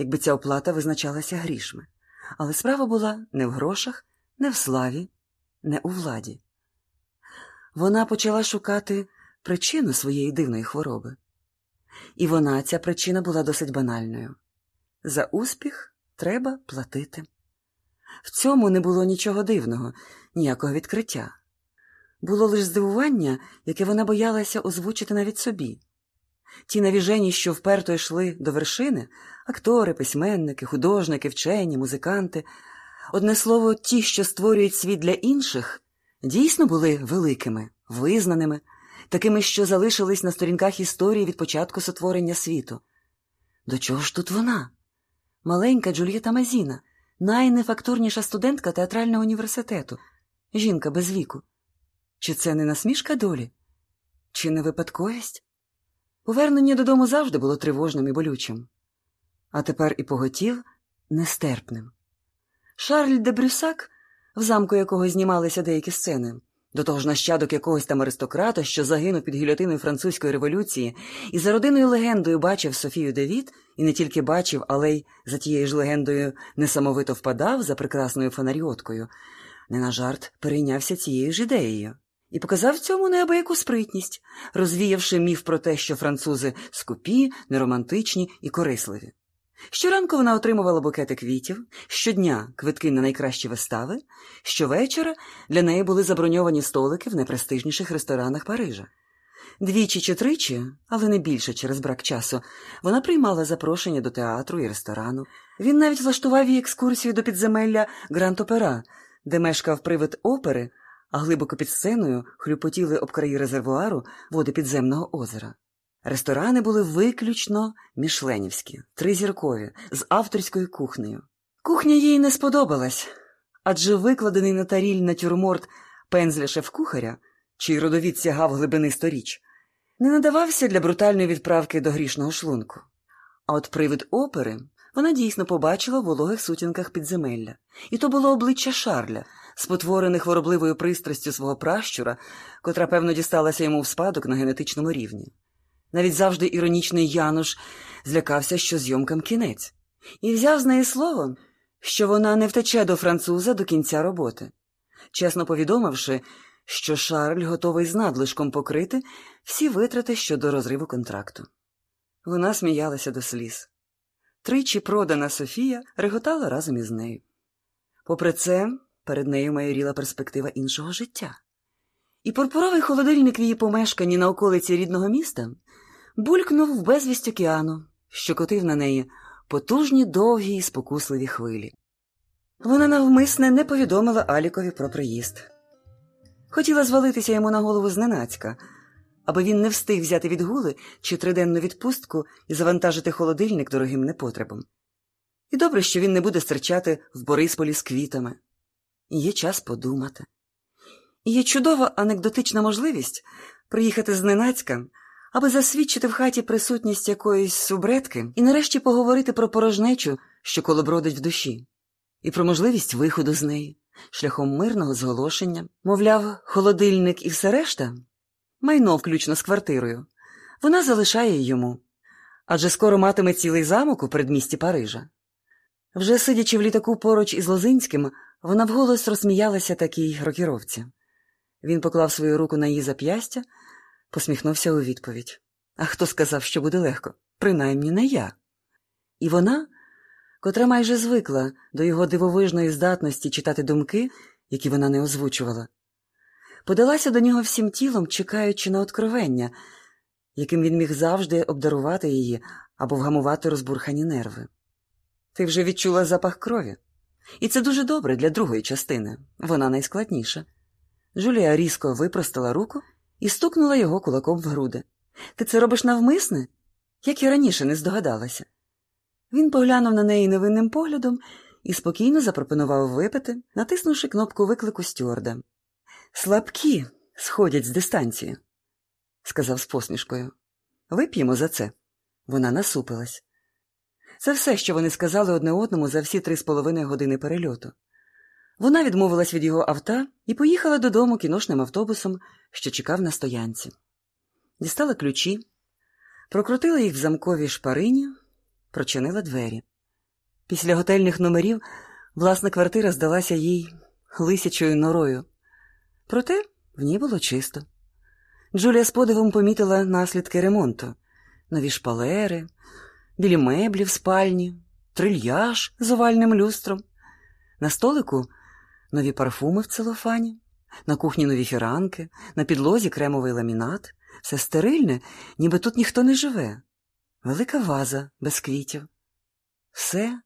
якби ця оплата визначалася грішми. Але справа була не в грошах, не в славі, не у владі. Вона почала шукати причину своєї дивної хвороби. І вона, ця причина була досить банальною за успіх треба платити. В цьому не було нічого дивного, ніякого відкриття. Було лише здивування, яке вона боялася озвучити навіть собі. Ті навіжені, що вперто йшли до вершини актори, письменники, художники, вчені, музиканти, одне слово, ті, що створюють світ для інших, дійсно були великими, визнаними, такими, що залишились на сторінках історії від початку сотворення світу. До чого ж тут вона? Маленька Джульєта Мазіна, найнефактурніша студентка театрального університету, жінка без віку. Чи це не насмішка долі? Чи не випадковість? Повернення додому завжди було тривожним і болючим, а тепер і поготів нестерпним. Шарль де Брюсак, в замку якого знімалися деякі сцени, до того ж нащадок якогось там аристократа, що загинув під гільотиною французької революції, і за родиною легендою бачив Софію Девіт, і не тільки бачив, але й за тією ж легендою несамовито впадав за прекрасною фонаріоткою, не на жарт перейнявся цією ж ідеєю. І показав цьому неабияку спритність, розвіявши міф про те, що французи скупі, неромантичні і корисливі. Щоранку вона отримувала букети квітів, щодня квитки на найкращі вистави, щовечора для неї були заброньовані столики в найпрестижніших ресторанах Парижа. Двічі чи тричі, але не більше через брак часу, вона приймала запрошення до театру і ресторану. Він навіть влаштував їй екскурсію до підземелля Гранд Опера, де мешкав привид опери, а глибоко під сценою хлюпотіли об краї резервуару води підземного озера. Ресторани були виключно мішленівські, тризіркові, з авторською кухнею. Кухня їй не сподобалась, адже викладений на таріль натюрморт пензля шеф-кухаря, чий родовід сягав глибини сторіч, не надавався для брутальної відправки до грішного шлунку. А от привид опери вона дійсно побачила в вологих сутінках підземелля, і то було обличчя Шарля, спотворене хворобливою пристрастю свого пращура, котра, певно, дісталася йому в спадок на генетичному рівні. Навіть завжди іронічний Януш злякався, що зйомкам кінець, і взяв з неї слово, що вона не втече до француза до кінця роботи, чесно повідомивши, що Шарль готовий з надлишком покрити всі витрати щодо розриву контракту. Вона сміялася до сліз. Тричі продана Софія реготала разом із нею. Попри це, перед нею майоріла перспектива іншого життя. І пурпуровий холодильник в її помешканні на околиці рідного міста булькнув в безвість океану, що котив на неї потужні довгі і спокусливі хвилі. Вона навмисне не повідомила Алікові про приїзд. Хотіла звалитися йому на голову зненацька, аби він не встиг взяти відгули чи триденну відпустку і завантажити холодильник дорогим непотребом. І добре, що він не буде стерчати в Борисполі з квітами. Є час подумати. Є чудова анекдотична можливість приїхати зненацька, аби засвідчити в хаті присутність якоїсь субредки і нарешті поговорити про порожнечу, що колобродить в душі, і про можливість виходу з неї, шляхом мирного зголошення, мовляв, холодильник і все решта, майно включно з квартирою, вона залишає йому, адже скоро матиме цілий замок у передмісті Парижа. Вже сидячи в літаку поруч із Лозинським, вона вголос розсміялася такій рокіровці. Він поклав свою руку на її зап'ястя, посміхнувся у відповідь. А хто сказав, що буде легко? Принаймні не я. І вона, котра майже звикла до його дивовижної здатності читати думки, які вона не озвучувала, подалася до нього всім тілом, чекаючи на откровення, яким він міг завжди обдарувати її або вгамувати розбурхані нерви. Ти вже відчула запах крові. І це дуже добре для другої частини, вона найскладніша. Джулія різко випростала руку і стукнула його кулаком в груди. Ти це робиш навмисне? Як і раніше не здогадалася. Він поглянув на неї невинним поглядом і спокійно запропонував випити, натиснувши кнопку виклику стюарда. Слабкі сходять з дистанції, сказав з посмішкою. Вип'ємо за це. Вона насупилась. Це все, що вони сказали одне одному за всі три з половиною години перельоту. Вона відмовилась від його авто і поїхала додому кіношним автобусом, що чекав на стоянці. Дістала ключі, прокрутила їх в замковій шпарині, прочинила двері. Після готельних номерів власна квартира здалася їй лисячою норою. Проте в ній було чисто. Джулія з подивом помітила наслідки ремонту нові шпалери, білі меблі в спальні, трильяж з овальним люстром. На столику нові парфуми в целофані, на кухні нові фіранки, на підлозі кремовий ламінат, все стерильне, ніби тут ніхто не живе, велика ваза без квітів. Все